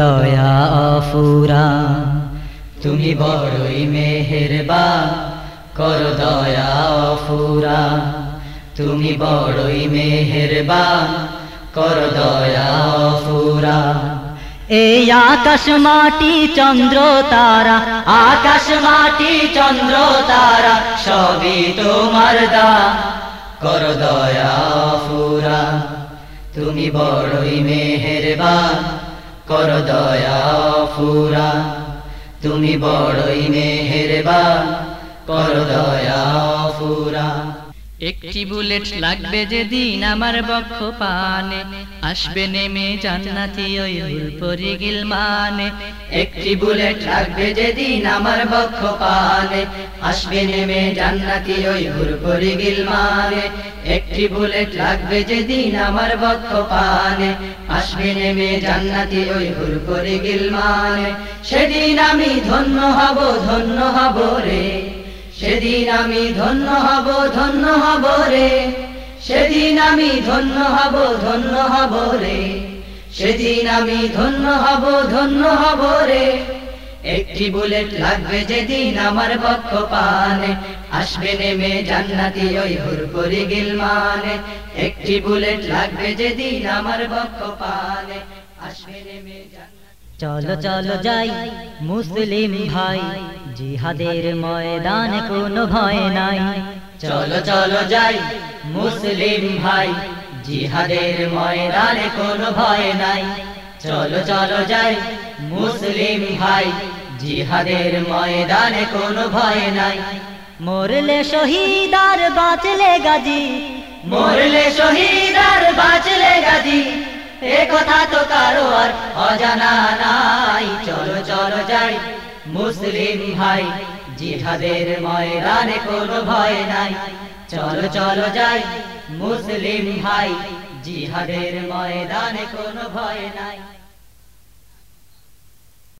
দয়া অফুরা, তুমি বড়ই মেহেরবান, কর দয়া অফুরা, তুমি বড়ই মেহেরবান, কর দয়া অফুরা। এই আকাশ মাটি চন্দ্র তারা, আকাশ মাটি চন্দ্র তারা, সবই তোমার দান কর দয়া অফুরা, তুমি বড়ই মেহেরবান কর দয়া ফুরা। তুমি বড়ই মেহেরবা কর দয়া ফুরা। একটি বুলেট লাগবে যেদিন আমার বক্ষ পানে আসবে নেমে জান্নাতি ওই হুলপরি গিলমানে। একটি বুলেট লাগবে যেদিন আমার বক্ষ পানে আসবে নেমে জান্নাতি ওই হুরপুরি গিলমানে। একটি বুলেট লাগবে যেদিন আমার বক্ষ পানে আসবে নেমে জান্নাতি ওই হুরপুরি গিলমানে। সেদিন আমি ধন্য হব ধন্য হব রে। সেদিন আমি ধন্য হব ধন্য হব রে। সেদিন আমি ধন্য হব ধন্য হব রে। সেদিন আমি ধন্য হব ধন্য হব রে। একটি বুলেট লাগবে যেদিন আমার বক্ষ পানে। আসবে নেমে জান্নাতি ওই হুরপুরি গিলমানে। একটি বুলেট লাগবে যেদিন আমার বক্ষ পানে। আসবে নেমে জান্নাতি চলো চলো যাই, মুসলিম ভাই, জিহাদের ময়দানে কোনো ভয় নাই। চলো চলো যাই, মুসলিম ভাই, জিহাদের ময়দানে কোনো ভয় নাই। চলো চলো যাই, মুসলিম ভাই, জিহাদের ময়দানে কোনো ভয় নাই। মরলে শহীদ আর বাঁচলে গাজী। মরলে শহীদ আর বাঁচলে গাজী। এ কথা তো কারও আর অজানা নাই। চলো চলো যাই। মুসলিম ভাই, জিহাদের ময়দানে কোনো ভয় নাই। চলো চলো যাই। মুসলিম ভাই, জিহাদের ময়দানে কোনো ভয় নাই।